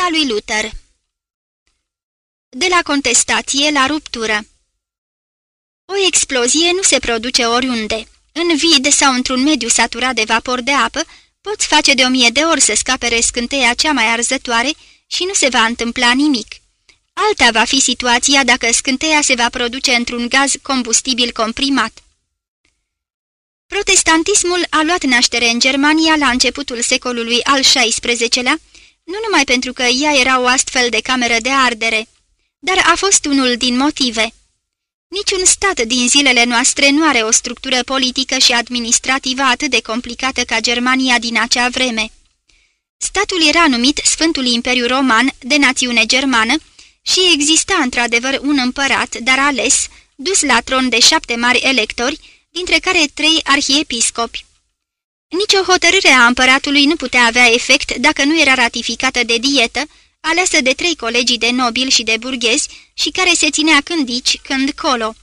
Lupta lui Luther De la contestație la ruptură O explozie nu se produce oriunde. În vid sau într-un mediu saturat de vapor de apă, poți face de o mie de ori să scapere scânteia cea mai arzătoare și nu se va întâmpla nimic. Alta va fi situația dacă scânteia se va produce într-un gaz combustibil comprimat. Protestantismul a luat naștere în Germania la începutul secolului al XVI-lea, nu numai pentru că ea era o astfel de cameră de ardere, dar a fost unul din motive. Niciun stat din zilele noastre nu are o structură politică și administrativă atât de complicată ca Germania din acea vreme. Statul era numit Sfântul Imperiu Roman de națiune germană și exista într-adevăr un împărat, dar ales, dus la tron de șapte mari electori, dintre care trei arhiepiscopi. Nici o hotărâre a împăratului nu putea avea efect dacă nu era ratificată de dietă, aleasă de trei colegii de nobili și de burghezi și care se ținea când dici, când colo.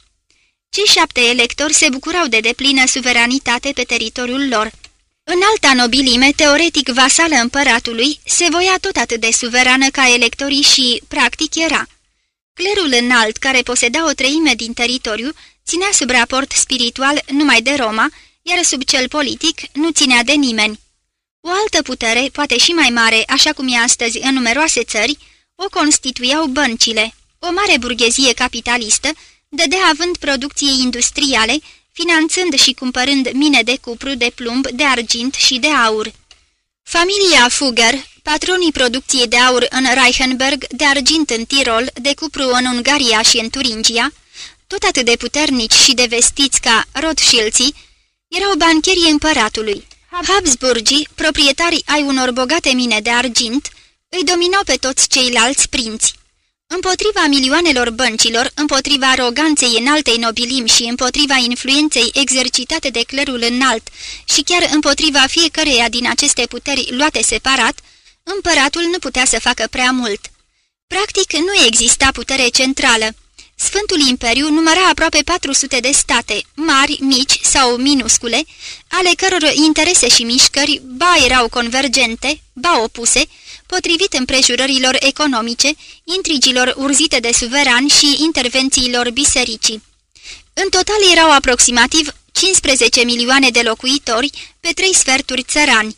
Cei șapte electori se bucurau de deplină suveranitate pe teritoriul lor. În alta nobilime, teoretic vasală împăratului, se voia tot atât de suverană ca electorii și, practic, era. Clerul înalt, care poseda o treime din teritoriu, ținea sub raport spiritual numai de Roma, iar sub cel politic nu ținea de nimeni. O altă putere, poate și mai mare, așa cum e astăzi în numeroase țări, o constituiau băncile. O mare burghezie capitalistă dădea având producției industriale, finanțând și cumpărând mine de cupru, de plumb, de argint și de aur. Familia Fugger, patronii producției de aur în Reichenberg, de argint în Tirol, de cupru în Ungaria și în Turingia, tot atât de puternici și de vestiți ca Rothschildții, erau bancherii împăratului. Habsburgii, proprietarii ai unor bogate mine de argint, îi dominau pe toți ceilalți prinți. Împotriva milioanelor băncilor, împotriva aroganței înaltei nobilim și împotriva influenței exercitate de clerul înalt și chiar împotriva fiecăreia din aceste puteri luate separat, împăratul nu putea să facă prea mult. Practic, nu exista putere centrală. Sfântul Imperiu număra aproape 400 de state, mari, mici sau minuscule, ale căror interese și mișcări ba erau convergente, ba opuse, potrivit împrejurărilor economice, intrigilor urzite de suverani și intervențiilor bisericii. În total erau aproximativ 15 milioane de locuitori pe trei sferturi țărani.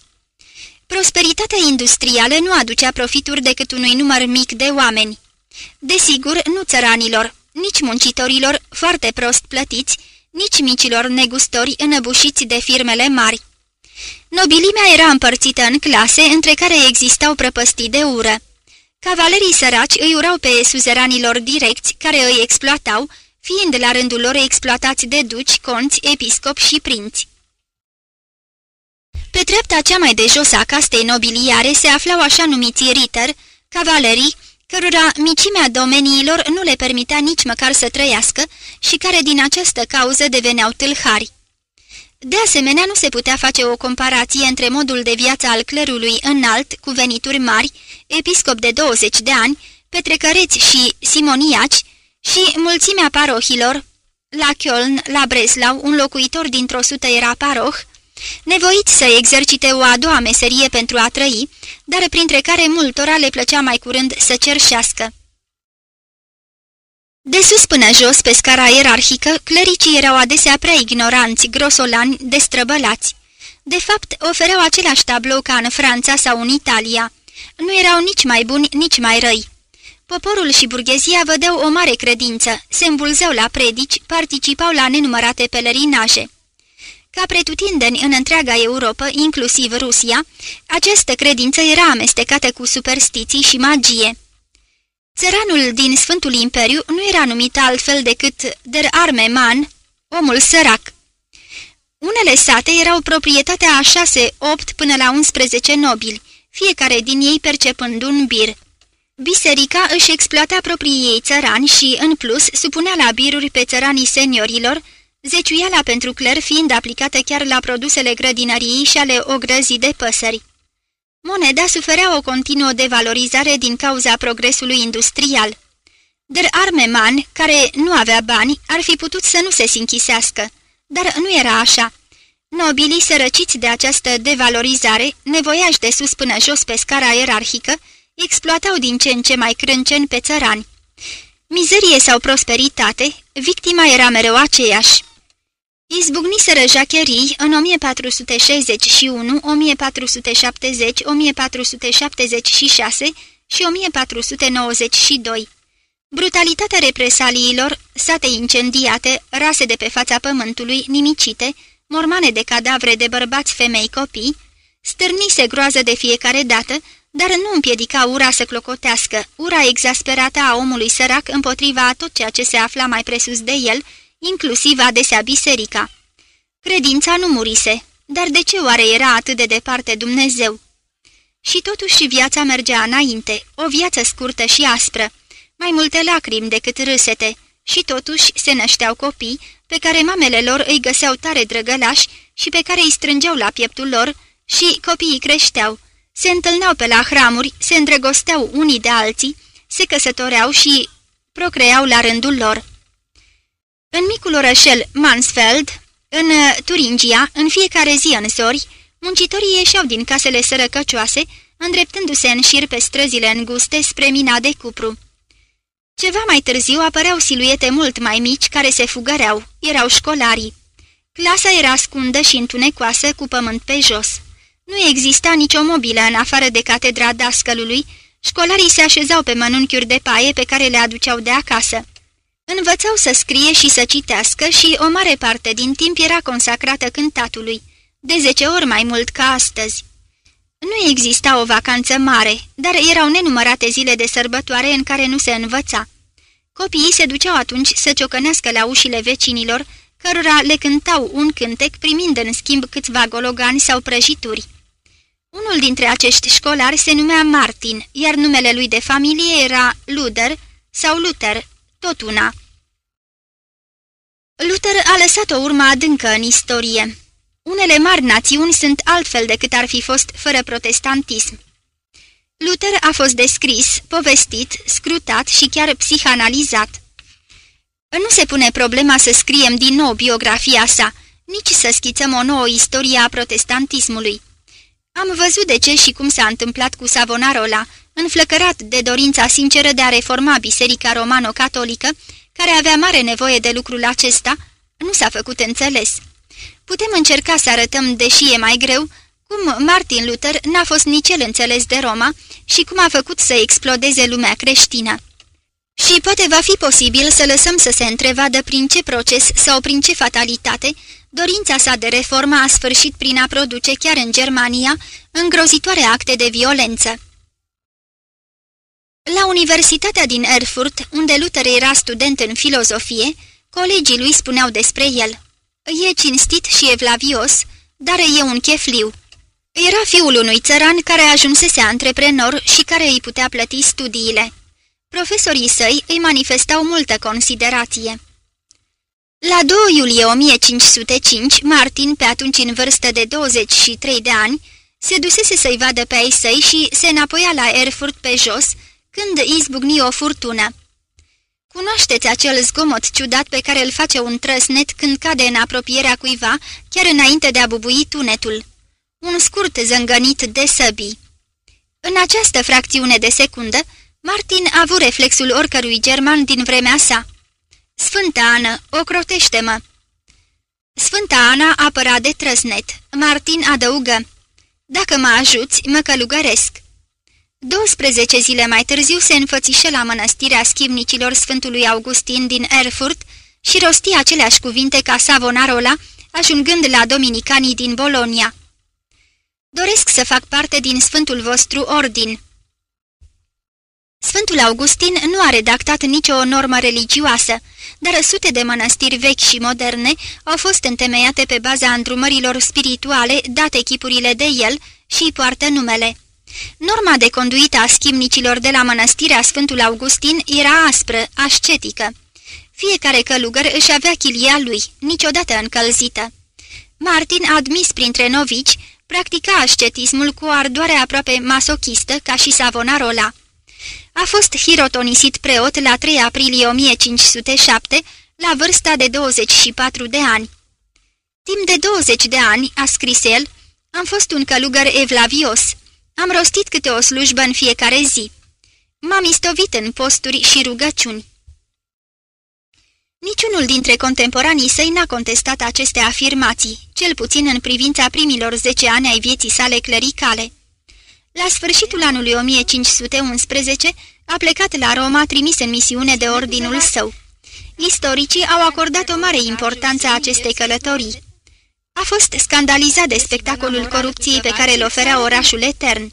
Prosperitatea industrială nu aducea profituri decât unui număr mic de oameni. Desigur, nu țăranilor, nici muncitorilor foarte prost plătiți, nici micilor negustori înăbușiți de firmele mari. Nobilimea era împărțită în clase, între care existau prăpăstii de ură. Cavalerii săraci îi urau pe suzeranilor direcți, care îi exploatau, fiind la rândul lor exploatați de duci, conți, episcopi și prinți. Pe treapta cea mai de jos a castei nobiliare se aflau așa numiți ritter, cavalerii, cărora micimea domeniilor nu le permitea nici măcar să trăiască și care din această cauză deveneau tâlhari. De asemenea, nu se putea face o comparație între modul de viață al clerului înalt, cu venituri mari, episcop de 20 de ani, petrecăreți și simoniaci, și mulțimea parohilor. La Köln, la Breslau, un locuitor dintr-o sută era paroh, nevoit să exercite o a doua meserie pentru a trăi, dar printre care multora le plăcea mai curând să cerșească. De sus până jos, pe scara ierarhică, clericii erau adesea prea ignoranți, grosolani, destrăbălați. De fapt, ofereau același tablou ca în Franța sau în Italia. Nu erau nici mai buni, nici mai răi. Poporul și burghezia vădeau o mare credință, se îmbulzeau la predici, participau la nenumărate pelerinaje. Ca pretutindeni în întreaga Europa, inclusiv Rusia, această credință era amestecată cu superstiții și magie. Țăranul din Sfântul Imperiu nu era numit altfel decât Der Arme Man, omul sărac. Unele sate erau proprietatea a șase, opt până la 11 nobili, fiecare din ei percepând un bir. Biserica își exploata proprii ei țărani și, în plus, supunea la biruri pe țăranii seniorilor, zeciuiala pentru cler fiind aplicată chiar la produsele grădinăriei și ale ogrăzii de păsări. Moneda suferea o continuă devalorizare din cauza progresului industrial. Der Armeman, care nu avea bani, ar fi putut să nu se sinchisească, dar nu era așa. Nobilii sărăciți de această devalorizare, nevoiași de sus până jos pe scara ierarhică, exploatau din ce în ce mai crâncen pe țărani. Mizerie sau prosperitate, victima era mereu aceeași. Izbucniseră jacherii în 1461, 1470, 1476 și 1492. Brutalitatea represaliilor, sate incendiate, rase de pe fața pământului, nimicite, mormane de cadavre de bărbați, femei, copii, stârnise groază de fiecare dată, dar nu împiedica ura să clocotească, ura exasperată a omului sărac împotriva a tot ceea ce se afla mai presus de el, inclusiv adesea biserica. Credința nu murise, dar de ce oare era atât de departe Dumnezeu? Și totuși viața mergea înainte, o viață scurtă și aspră, mai multe lacrimi decât râsete, și totuși se nășteau copii pe care mamele lor îi găseau tare drăgălași și pe care îi strângeau la pieptul lor și copiii creșteau, se întâlneau pe la hramuri, se îndrăgosteau unii de alții, se căsătoreau și procreau la rândul lor. În micul orășel Mansfeld, în uh, Turingia, în fiecare zi în zori, muncitorii ieșeau din casele sărăcăcioase, îndreptându-se în șir pe străzile înguste spre mina de cupru. Ceva mai târziu apăreau siluete mult mai mici care se fugăreau, erau școlarii. Clasa era scundă și întunecoasă cu pământ pe jos. Nu exista nicio mobilă în afară de catedra dascălului, școlarii se așezau pe mănunchiuri de paie pe care le aduceau de acasă. Învățau să scrie și să citească și o mare parte din timp era consacrată cântatului, de zece ori mai mult ca astăzi. Nu exista o vacanță mare, dar erau nenumărate zile de sărbătoare în care nu se învăța. Copiii se duceau atunci să ciocănească la ușile vecinilor, cărora le cântau un cântec primind în schimb câțiva gologani sau prăjituri. Unul dintre acești școlari se numea Martin, iar numele lui de familie era Luder sau Luther, tot una. Luther a lăsat o urmă adâncă în istorie. Unele mari națiuni sunt altfel decât ar fi fost fără protestantism. Luther a fost descris, povestit, scrutat și chiar psihanalizat. Nu se pune problema să scriem din nou biografia sa, nici să schițăm o nouă istorie a protestantismului. Am văzut de ce și cum s-a întâmplat cu Savonarola, înflăcărat de dorința sinceră de a reforma Biserica Romano-Catolică, care avea mare nevoie de lucrul acesta, nu s-a făcut înțeles. Putem încerca să arătăm, deși e mai greu, cum Martin Luther n-a fost nici el înțeles de Roma și cum a făcut să explodeze lumea creștină. Și poate va fi posibil să lăsăm să se întrevadă prin ce proces sau prin ce fatalitate dorința sa de reformă a sfârșit prin a produce chiar în Germania îngrozitoare acte de violență. La Universitatea din Erfurt, unde Luther era student în filozofie, colegii lui spuneau despre el. E cinstit și evlavios, dar e un chefliu. Era fiul unui țăran care ajunsese antreprenor și care îi putea plăti studiile. Profesorii săi îi manifestau multă considerație. La 2 iulie 1505, Martin, pe atunci în vârstă de 23 de ani, se dusese să-i vadă pe ai săi și se înapoia la Erfurt pe jos, când izbucni o furtună. Cunoașteți acel zgomot ciudat pe care îl face un trăsnet când cade în apropierea cuiva, chiar înainte de a bubui tunetul. Un scurt zângănit de săbii. În această fracțiune de secundă, Martin a avut reflexul oricărui german din vremea sa. Sfânta Ana, ocrotește-mă! Sfânta Ana apăra de trăsnet. Martin adăugă. Dacă mă ajuți, mă călugăresc. 12 zile mai târziu se înfățișă la mănăstirea schimnicilor Sfântului Augustin din Erfurt și rosti aceleași cuvinte ca Savonarola, ajungând la dominicanii din Bolonia. Doresc să fac parte din Sfântul vostru ordin. Sfântul Augustin nu a redactat nicio normă religioasă, dar sute de mănăstiri vechi și moderne au fost întemeiate pe baza îndrumărilor spirituale date echipurile de el și îi poartă numele. Norma de conduită a schimnicilor de la mănăstirea Sfântul Augustin era aspră, ascetică. Fiecare călugăr își avea chilia lui, niciodată încălzită. Martin, admis printre novici, practica ascetismul cu o ardoare aproape masochistă, ca și Savonarola. A fost hirotonisit preot la 3 aprilie 1507, la vârsta de 24 de ani. Timp de 20 de ani, a scris el, am fost un călugăr evlavios, Am rostit câte o slujbă în fiecare zi. M-am istovit în posturi și rugăciuni. Niciunul dintre contemporanii săi n-a contestat aceste afirmații, cel puțin în privința primilor zece ani ai vieții sale clericale. La sfârșitul anului 1511 a plecat la Roma trimis în misiune de ordinul său. Istoricii au acordat o mare importanță acestei călătorii. A fost scandalizat de spectacolul corupției pe care îl oferea orașul etern.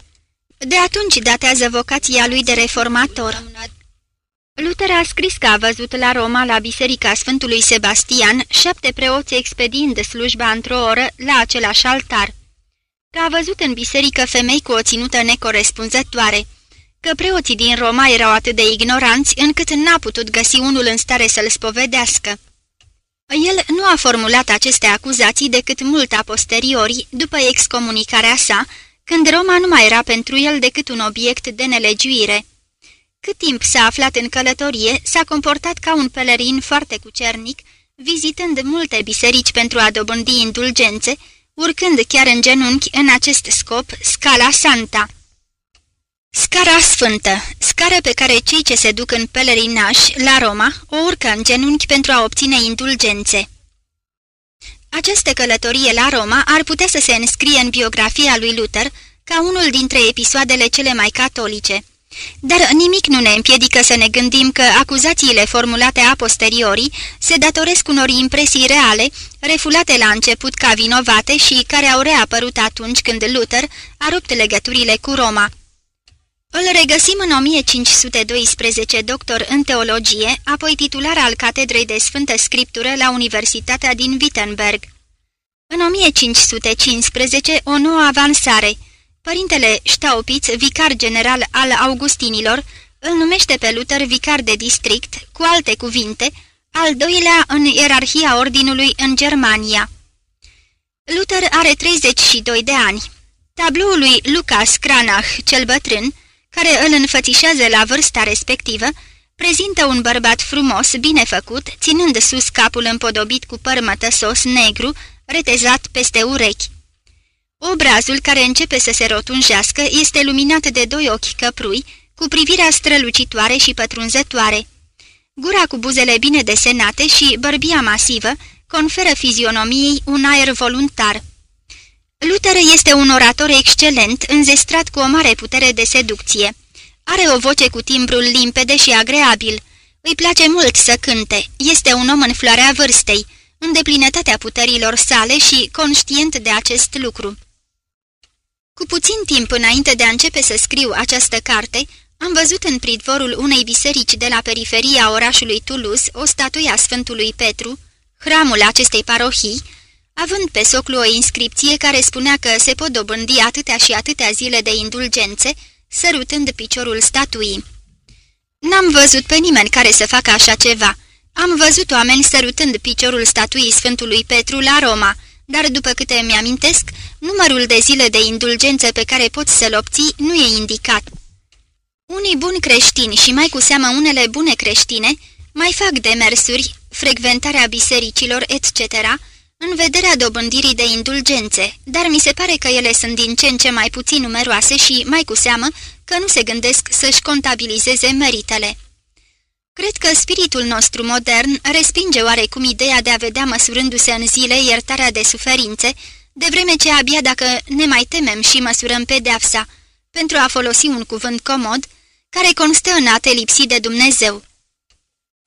De atunci datează vocația lui de reformator. Luther a scris că a văzut la Roma, la Biserica Sfântului Sebastian, șapte preoți expediind slujba într-o oră la același altar. Că a văzut în biserică femei cu o ținută necorespunzătoare, că preoții din Roma erau atât de ignoranți încât n-a putut găsi unul în stare să-l spovedească. El nu a formulat aceste acuzații decât mult a posteriori, după excomunicarea sa, când Roma nu mai era pentru el decât un obiect de nelegiuire. Cât timp s-a aflat în călătorie, s-a comportat ca un pelerin foarte cucernic, vizitând multe biserici pentru a dobândi indulgențe, urcând chiar în genunchi în acest scop Scala Santa. Scara Sfântă, scară pe care cei ce se duc în pelerinaj la Roma o urcă în genunchi pentru a obține indulgențe. Această călătorie la Roma ar putea să se înscrie în biografia lui Luther ca unul dintre episoadele cele mai catolice. Dar nimic nu ne împiedică să ne gândim că acuzațiile formulate a posteriori se datoresc unor impresii reale, refulate la început ca vinovate și care au reapărut atunci când Luther a rupt legăturile cu Roma. Îl regăsim în 1512 doctor în teologie, apoi titular al Catedrei de Sfântă Scriptură la Universitatea din Wittenberg. În 1515, o nouă avansare. Părintele Staupitz, vicar general al Augustinilor, îl numește pe Luther vicar de district, cu alte cuvinte, al doilea în ierarhia ordinului în Germania. Luther are 32 de ani. Tabloul lui Lucas Cranach, cel bătrân, care îl înfățișează la vârsta respectivă, prezintă un bărbat frumos, bine făcut, ținând sus capul împodobit cu păr mătăsos negru, retezat peste urechi. Obrazul care începe să se rotunjească este luminat de doi ochi căprui, cu privirea strălucitoare și pătrunzătoare. Gura cu buzele bine desenate și bărbia masivă conferă fizionomiei un aer voluntar. Luther este un orator excelent, înzestrat cu o mare putere de seducție. Are o voce cu timbrul limpede și agreabil. Îi place mult să cânte. Este un om în floarea vârstei, în deplinătatea puterilor sale și conștient de acest lucru. Cu puțin timp înainte de a începe să scriu această carte, am văzut în pridvorul unei biserici de la periferia orașului Toulouse o statuie a Sfântului Petru, hramul acestei parohii, având pe soclu o inscripție care spunea că se pot dobândi atâtea și atâtea zile de indulgențe, sărutând piciorul statuii. N-am văzut pe nimeni care să facă așa ceva. Am văzut oameni sărutând piciorul statuii Sfântului Petru la Roma, dar după câte îmi amintesc, numărul de zile de indulgență pe care poți să-l obții nu e indicat. Unii buni creștini și mai cu seamă unele bune creștine mai fac demersuri, frecventarea bisericilor, etc., în vederea dobândirii de indulgențe, dar mi se pare că ele sunt din ce în ce mai puțin numeroase și, mai cu seamă, că nu se gândesc să-și contabilizeze meritele. Cred că spiritul nostru modern respinge oarecum ideea de a vedea măsurându-se în zile iertarea de suferințe, de vreme ce abia dacă ne mai temem și măsurăm pedeapsa, pentru a folosi un cuvânt comod, care constă în a te lipsi de Dumnezeu.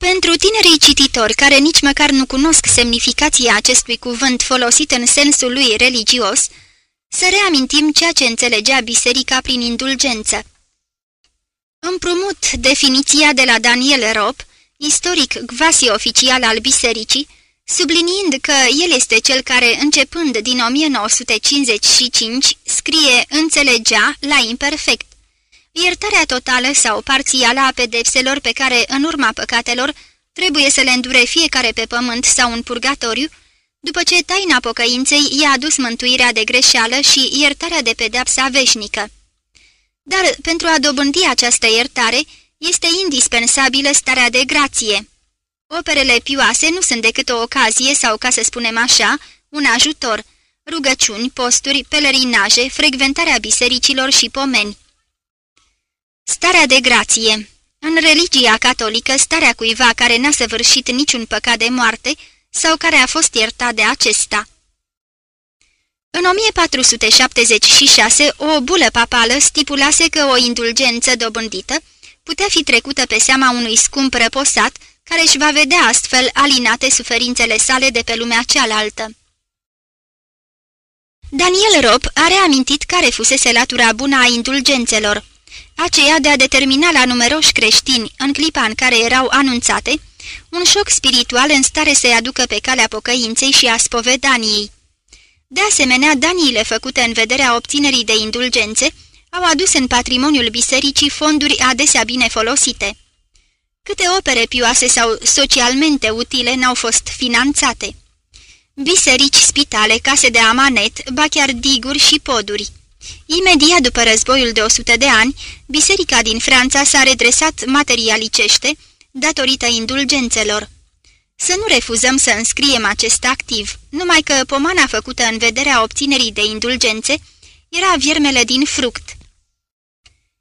Pentru tinerii cititori care nici măcar nu cunosc semnificația acestui cuvânt folosit în sensul lui religios, să reamintim ceea ce înțelegea biserica prin indulgență. Împrumut definiția de la Daniel Rop, istoric quasi-oficial al bisericii, subliniind că el este cel care, începând din 1955, scrie înțelegea la imperfect. Iertarea totală sau parțială a pedepselor pe care, în urma păcatelor, trebuie să le îndure fiecare pe pământ sau în purgatoriu, după ce taina pocăinței i-a adus mântuirea de greșeală și iertarea de pedepsa veșnică. Dar pentru a dobândi această iertare, este indispensabilă starea de grație. Operele pioase nu sunt decât o ocazie sau, ca să spunem așa, un ajutor. rugăciuni, posturi, pelerinaje, frecventarea bisericilor și pomeni. Starea de grație În religia catolică, starea cuiva care n-a săvârșit niciun păcat de moarte sau care a fost iertat de acesta. În 1476, o bulă papală stipulase că o indulgență dobândită putea fi trecută pe seama unui scump răposat, care își va vedea astfel alinate suferințele sale de pe lumea cealaltă. Daniel Rob a reamintit care fusese latura bună a indulgențelor, aceea de a determina la numeroși creștini, în clipa în care erau anunțate, un șoc spiritual în stare să-i aducă pe calea pocăinței și a spovedaniei. De asemenea, daniile făcute în vederea obținerii de indulgențe au adus în patrimoniul bisericii fonduri adesea bine folosite. Câte opere pioase sau socialmente utile n-au fost finanțate? Biserici, spitale, case de amanet, ba chiar diguri și poduri. Imediat după războiul de 100 de ani, biserica din Franța s-a redresat materialicește datorită indulgențelor. Să nu refuzăm să înscriem acest activ, numai că pomana făcută în vederea obținerii de indulgențe era viermele din fruct.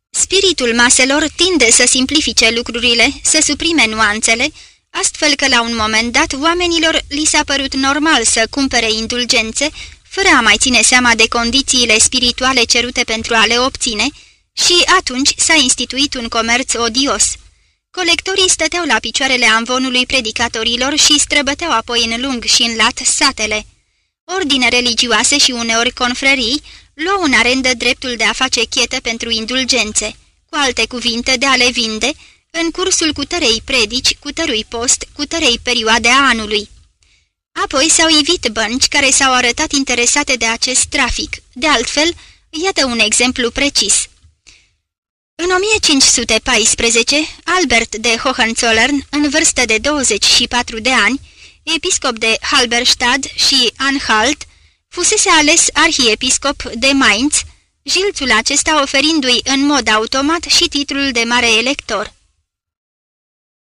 Spiritul maselor tinde să simplifice lucrurile, să suprime nuanțele, astfel că la un moment dat oamenilor li s-a părut normal să cumpere indulgențe, fără a mai ține seama de condițiile spirituale cerute pentru a le obține, și atunci s-a instituit un comerț odios. Colectorii stăteau la picioarele amvonului predicatorilor și străbăteau apoi în lung și în lat satele. Ordine religioase și uneori confrerii luau în arendă dreptul de a face chetă pentru indulgențe, cu alte cuvinte de a le vinde, în cursul cutărei predici, cutărui post, cutărei perioade a anului. Apoi s-au ivit bănci care s-au arătat interesate de acest trafic. De altfel, iată un exemplu precis. În 1514, Albert de Hohenzollern, în vârstă de 24 de ani, episcop de Halberstadt și Anhalt, fusese ales arhiepiscop de Mainz, jilțul acesta oferindu-i în mod automat și titlul de mare elector.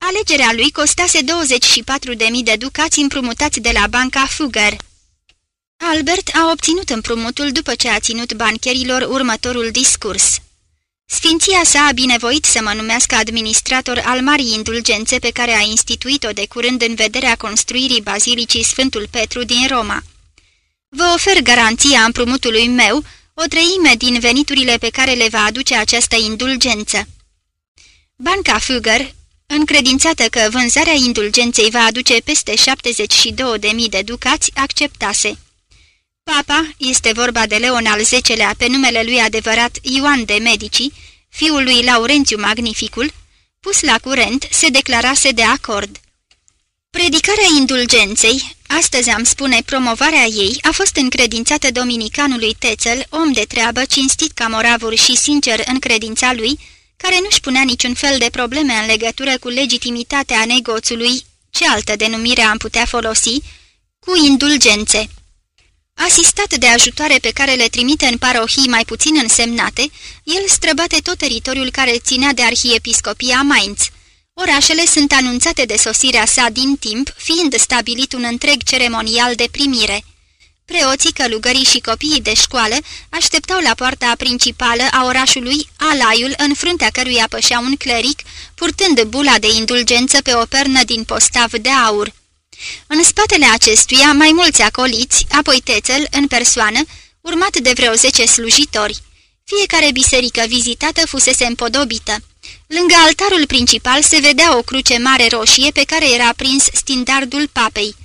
Alegerea lui costase 24.000 de ducați împrumutați de la banca Fugger. Albert a obținut împrumutul după ce a ținut bancherilor următorul discurs. Sfinția sa a binevoit să mă numească administrator al marii indulgențe pe care a instituit-o de curând în vederea construirii Bazilicii Sfântul Petru din Roma. Vă ofer garanția împrumutului meu, o treime din veniturile pe care le va aduce această indulgență. Banca Fugger, încredințată că vânzarea indulgenței va aduce peste 72.000 de ducați, acceptase. Papa, este vorba de Leon al X-lea pe numele lui adevărat Ioan de Medici, fiul lui Laurențiu Magnificul, pus la curent, se declarase de acord. Predicarea indulgenței, astăzi am spune promovarea ei, a fost încredințată dominicanului Tețel, om de treabă, cinstit ca moravur și sincer în credința lui, care nu-și punea niciun fel de probleme în legătură cu legitimitatea negoțului, ce altă denumire am putea folosi, cu indulgențe. Asistat de ajutoare pe care le trimite în parohii mai puțin însemnate, el străbate tot teritoriul care ținea de arhiepiscopia Mainz. Orașele sunt anunțate de sosirea sa din timp, fiind stabilit un întreg ceremonial de primire. Preoții, călugării și copiii de școală așteptau la poarta principală a orașului alaiul în fruntea căruia pășea un cleric, purtând bula de indulgență pe o pernă din postav de aur. În spatele acestuia mai mulți acoliți, apoi Tețel, în persoană, urmat de vreo zece slujitori. Fiecare biserică vizitată fusese împodobită. Lângă altarul principal se vedea o cruce mare roșie pe care era prins standardul papei.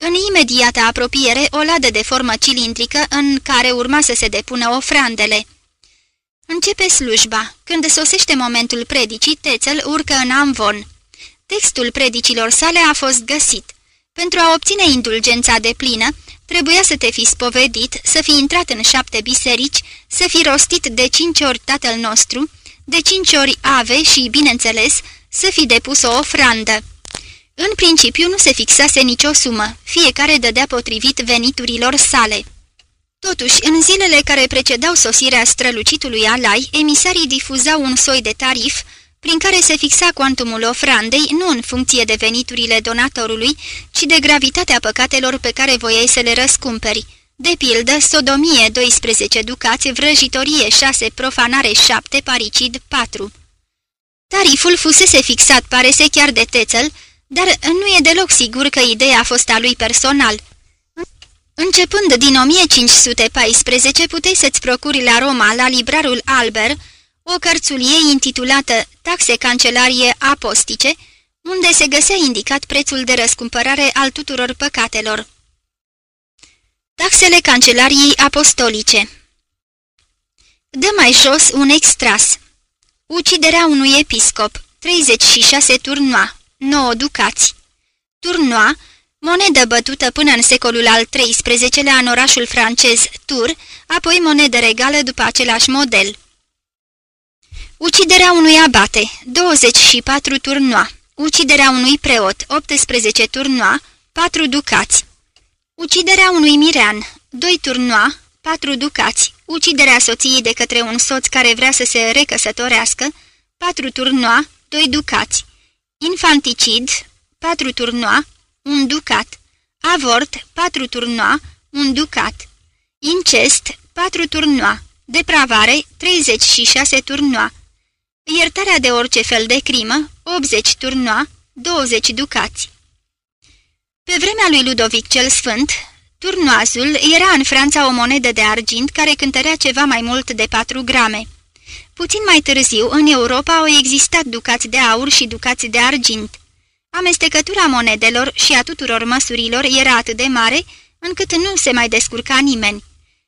În imediată apropiere, o ladă de formă cilindrică în care urma să se depună ofrandele. Începe slujba. Când sosește momentul predicii, Tețel urcă în amvon. Textul predicilor sale a fost găsit. Pentru a obține indulgența de plină, trebuia să te fi spovedit, să fi intrat în șapte biserici, să fi rostit de cinci ori Tatăl nostru, de cinci ori ave și, bineînțeles, să fi depus o ofrandă. În principiu nu se fixase nicio sumă, fiecare dădea potrivit veniturilor sale. Totuși, în zilele care precedau sosirea strălucitului Alai, emisarii difuzau un soi de tarif prin care se fixa cuantumul ofrandei nu în funcție de veniturile donatorului, ci de gravitatea păcatelor pe care voiai să le răscumperi, De pildă, sodomie 12 ducați, vrăjitorie 6, profanare 7, paricid 4. Tariful fusese fixat, pare se chiar de Tețel, dar nu e deloc sigur că ideea a fost a lui personal. Începând din 1514, puteai să-ți procuri la Roma, la librarul Albert, o cărțulie intitulată Taxe cancelarie apostice, unde se găsea indicat prețul de răscumpărare al tuturor păcatelor. Taxele cancelariei apostolice Dă mai jos un extras. Uciderea unui episcop, 36 turnoa, 9 ducați. Turnoa, monedă bătută până în secolul al XIII-lea în orașul francez Tours, apoi monedă regală după același model. Uciderea unui abate, 24 turnoa. Uciderea unui preot, 18 turnoa, 4 ducați. Uciderea unui mirean, 2 turnoa, 4 ducați. Uciderea soției de către un soț care vrea să se recăsătorească, 4 turnoa, 2 ducați. Infanticid, 4 turnoa, 1 ducat. Avort, 4 turnoa, 1 ducat. Incest, 4 turnoa. Depravare, 36 turnoa. Iertarea de orice fel de crimă, 80 turnoa, 20 ducați. Pe vremea lui Ludovic cel Sfânt, turnoazul era în Franța o monedă de argint care cântărea ceva mai mult de 4 grame. Puțin mai târziu, în Europa au existat ducați de aur și ducați de argint. Amestecătura monedelor și a tuturor măsurilor era atât de mare, încât nu se mai descurca nimeni.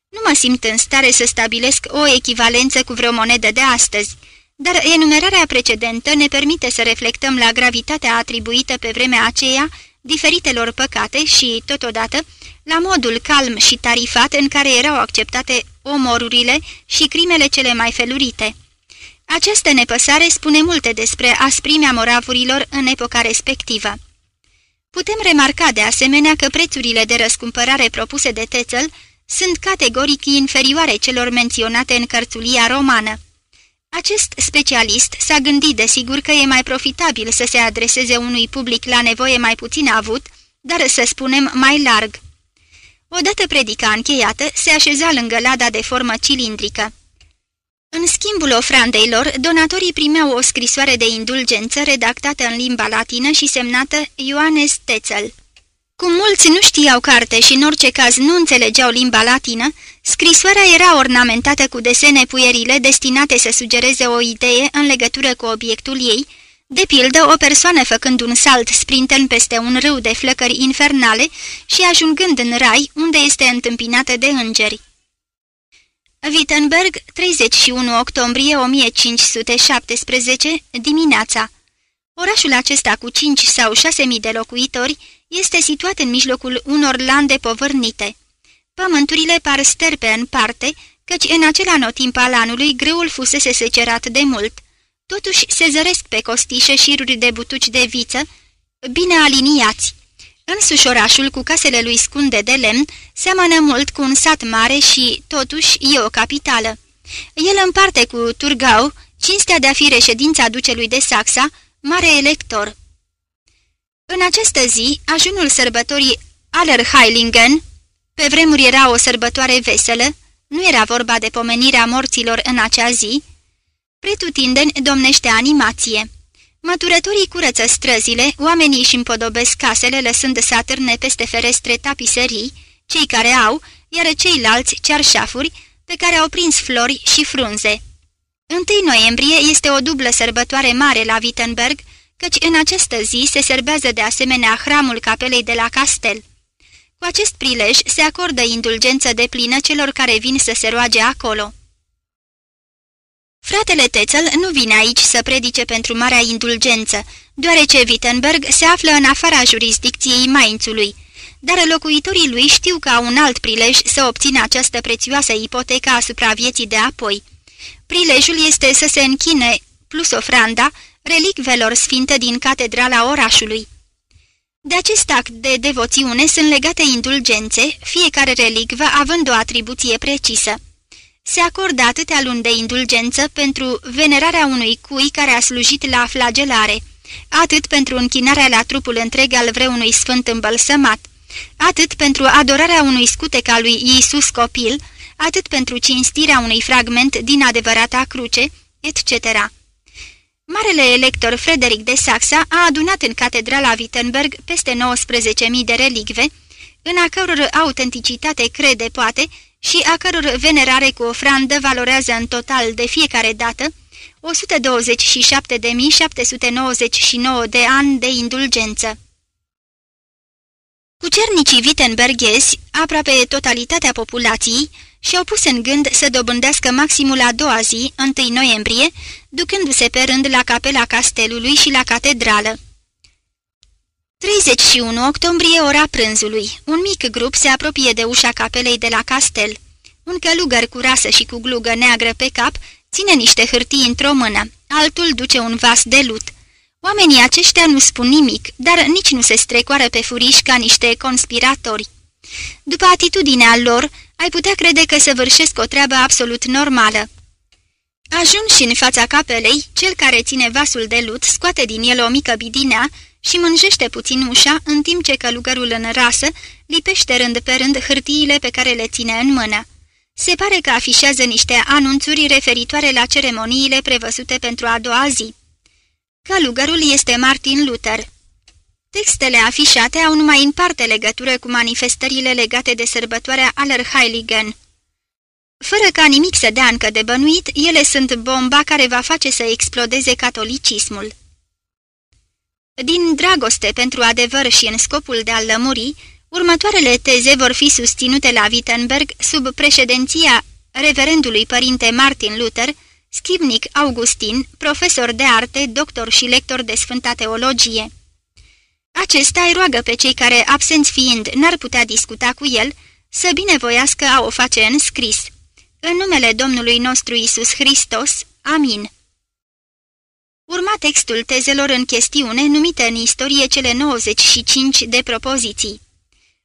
Nu mă simt în stare să stabilesc o echivalență cu vreo monedă de astăzi, dar enumerarea precedentă ne permite să reflectăm la gravitatea atribuită pe vremea aceea diferitelor păcate și, totodată, la modul calm și tarifat în care erau acceptate omorurile și crimele cele mai felurite. Această nepăsare spune multe despre asprimea moravurilor în epoca respectivă. Putem remarca de asemenea că prețurile de răscumpărare propuse de Tețel sunt categoric inferioare celor menționate în cărțulia romană. Acest specialist s-a gândit desigur că e mai profitabil să se adreseze unui public la nevoie mai puțin avut, dar să spunem mai larg. Odată predica încheiată, se așeza lângă lada de formă cilindrică. În schimbul ofrandeilor, donatorii primeau o scrisoare de indulgență redactată în limba latină și semnată Ioanes Tetzel. Cum mulți nu știau carte și în orice caz nu înțelegeau limba latină, scrisoarea era ornamentată cu desene puierile destinate să sugereze o idee în legătură cu obiectul ei, de pildă o persoană făcând un salt sprinten peste un râu de flăcări infernale și ajungând în rai, unde este întâmpinată de îngeri. Wittenberg, 31 octombrie 1517, dimineața. Orașul acesta cu 5 sau 6 mii de locuitori este situat în mijlocul unor lande povărnite. Pământurile par sterpe în parte, căci în acel anotimp al anului grâul fusese secerat de mult. Totuși se zăresc pe costișe șiruri de butuci de viță, bine aliniați. Însuși orașul cu casele lui scunde de lemn seamănă mult cu un sat mare și, totuși, e o capitală. El împarte cu Turgau cinstea de a fi reședința ducelui de Saxa, mare elector. În această zi, ajunul sărbătorii Allerheiligen, pe vremuri era o sărbătoare veselă, nu era vorba de pomenirea morților în acea zi, pretutindeni domnește animație. Măturătorii curăță străzile, oamenii își împodobesc casele lăsând să atârne peste ferestre tapiserii, cei care au, iar ceilalți cearșafuri, pe care au prins flori și frunze. 1 noiembrie este o dublă sărbătoare mare la Wittenberg, căci în această zi se serbează de asemenea hramul capelei de la castel. Cu acest prilej se acordă indulgență de plină celor care vin să se roage acolo. Fratele Tețel nu vine aici să predice pentru marea indulgență, deoarece Wittenberg se află în afara jurisdicției Maințului, dar locuitorii lui știu că au un alt prilej să obțină această prețioasă ipotecă asupra vieții de apoi. Prilejul este să se închine, plus ofranda, relicvelor sfinte din catedrala orașului. De acest act de devoțiune sunt legate indulgențe, fiecare relicvă având o atribuție precisă. Se acordă atâtea luni de indulgență pentru venerarea unui cui care a slujit la flagelare, atât pentru închinarea la trupul întreg al vreunui sfânt îmbălsămat, atât pentru adorarea unui scutec al lui Iisus copil, atât pentru cinstirea unui fragment din adevărata cruce, etc. Marele elector Frederic de Saxa a adunat în catedrala Wittenberg peste 19.000 de relicve, în a căror autenticitate crede poate și a căror venerare cu ofrandă valorează în total de fiecare dată 127.799 de ani de indulgență. Cucernicii wittenberghezi, aproape totalitatea populației, și-au pus în gând să dobândească maximul a doua zi, 1 noiembrie, ducându-se pe rând la capela castelului și la catedrală. 31 octombrie, ora prânzului. Un mic grup se apropie de ușa capelei de la castel. Un călugăr cu rasă și cu glugă neagră pe cap ține niște hârtii într-o mână, altul duce un vas de lut. Oamenii aceștia nu spun nimic, dar nici nu se strecoară pe furiș ca niște conspiratori. După atitudinea lor, ai putea crede că săvârșesc o treabă absolut normală. Ajunși în fața capelei, cel care ține vasul de lut scoate din el o mică bidinea și mânjește puțin ușa, în timp ce călugărul în rasă lipește rând pe rând hârtiile pe care le ține în mână. Se pare că afișează niște anunțuri referitoare la ceremoniile prevăzute pentru a doua zi. Călugărul este Martin Luther. Textele afișate au numai în parte legătură cu manifestările legate de sărbătoarea Allerheiligen. Fără ca nimic să dea încă de bănuit, ele sunt bomba care va face să explodeze catolicismul. Din dragoste pentru adevăr și în scopul de a lămuri, următoarele teze vor fi susținute la Wittenberg sub președinția reverendului părinte Martin Luther, schivnic Augustin, profesor de arte, doctor și lector de Sfânta Teologie. Acesta îi roagă pe cei care, absenți fiind, n-ar putea discuta cu el, să binevoiască a o face în scris. În numele Domnului nostru Isus Hristos. Amin. Urma textul tezelor în chestiune, numite în istorie cele 95 de propoziții.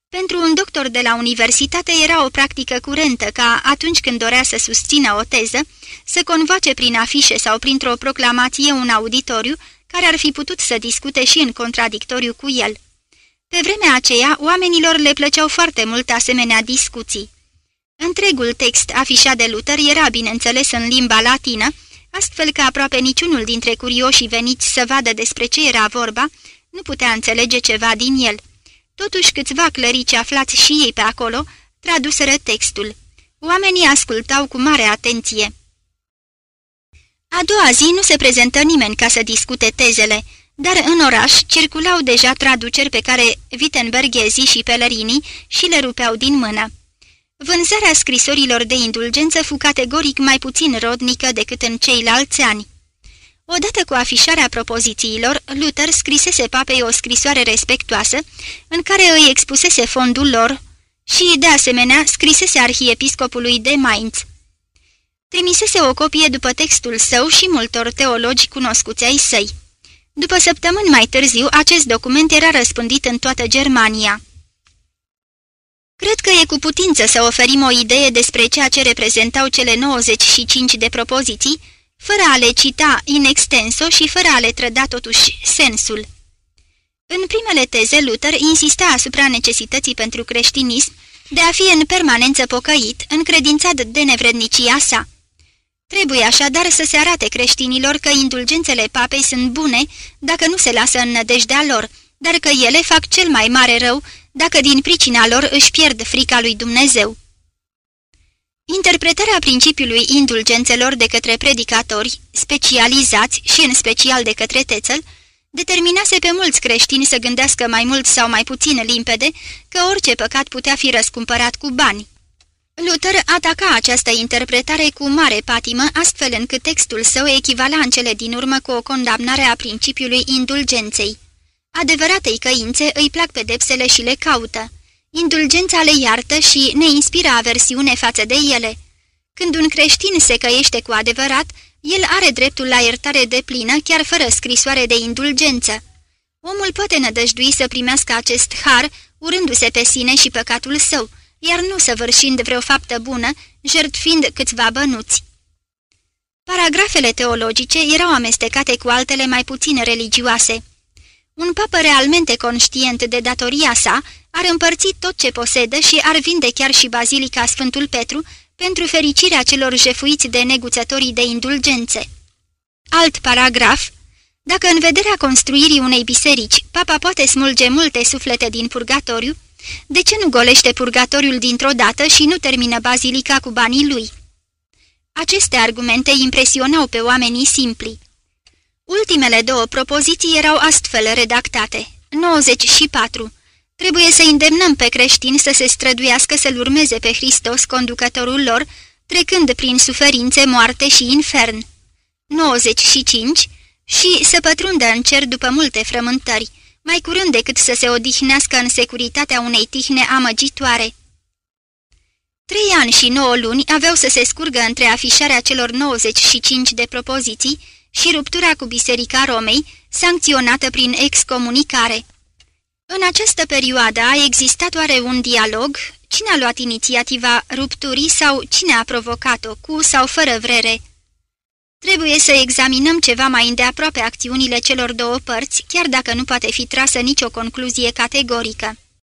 Pentru un doctor de la universitate era o practică curentă ca, atunci când dorea să susțină o teză, să convoace prin afișe sau printr-o proclamație un auditoriu care ar fi putut să discute și în contradictoriu cu el. Pe vremea aceea, oamenilor le plăceau foarte mult asemenea discuții. Întregul text afișat de Luther era, bineînțeles, în limba latină, astfel că aproape niciunul dintre curioșii veniți să vadă despre ce era vorba nu putea înțelege ceva din el. Totuși câțiva clărici aflați și ei pe acolo traduseră textul. Oamenii ascultau cu mare atenție. A doua zi nu se prezentă nimeni ca să discute tezele, dar în oraș circulau deja traduceri pe care Wittenberghezii și pelerinii și le rupeau din mână. Vânzarea scrisorilor de indulgență fu categoric mai puțin rodnică decât în ceilalți ani. Odată cu afișarea propozițiilor, Luther scrisese papei o scrisoare respectoasă, în care îi expusese fondul lor și, de asemenea, scrisese arhiepiscopului de Mainz. Trimisese o copie după textul său și multor teologi cunoscuți ai săi. După săptămâni mai târziu, acest document era răspândit în toată Germania. Cred că e cu putință să oferim o idee despre ceea ce reprezentau cele 95 de propoziții, fără a le cita in extenso și fără a le trăda totuși sensul. În primele teze, Luther insista asupra necesității pentru creștinism de a fi în permanență pocăit, încredințat de nevrednicia sa. Trebuie așadar să se arate creștinilor că indulgențele papei sunt bune dacă nu se lasă în nădejdea lor, dar că ele fac cel mai mare rău dacă din pricina lor își pierd frica lui Dumnezeu. Interpretarea principiului indulgențelor de către predicatori, specializați și în special de către Tețel, determinase pe mulți creștini să gândească mai mult sau mai puțin limpede că orice păcat putea fi răscumpărat cu bani. Luther ataca această interpretare cu mare patimă, astfel încât textul său echivala în cele din urmă cu o condamnare a principiului indulgenței. Adevăratei căințe îi plac pedepsele și le caută. Indulgența le iartă și ne inspiră aversiune față de ele. Când un creștin se căiește cu adevărat, el are dreptul la iertare de plină, chiar fără scrisoare de indulgență. Omul poate nădăjdui să primească acest har, urându-se pe sine și păcatul său, iar nu săvârșind vreo faptă bună, jertfind câțiva bănuți. Paragrafele teologice erau amestecate cu altele mai puțin religioase. Un papă realmente conștient de datoria sa ar împărți tot ce posedă și ar vinde chiar și bazilica Sfântul Petru pentru fericirea celor jefuiți de neguțătorii de indulgențe. Alt paragraf Dacă în vederea construirii unei biserici, papa poate smulge multe suflete din purgatoriu, de ce nu golește purgatoriul dintr-o dată și nu termină bazilica cu banii lui? Aceste argumente impresionau pe oamenii simpli. Ultimele două propoziții erau astfel redactate. 94. Trebuie să îndemnăm pe creștini să se străduiască să-L urmeze pe Hristos, conducătorul lor, trecând prin suferințe, moarte și infern. 95. Și să pătrundă în cer după multe frământări, mai curând decât să se odihnească în securitatea unei tihne amăgitoare. Trei ani și nouă luni aveau să se scurgă între afișarea celor 95 de propoziții și ruptura cu Biserica Romei, sancționată prin excomunicare. În această perioadă a existat oare un dialog? Cine a luat inițiativa rupturii sau cine a provocat-o, cu sau fără vrere? Trebuie să examinăm ceva mai îndeaproape acțiunile celor două părți, chiar dacă nu poate fi trasă nicio concluzie categorică.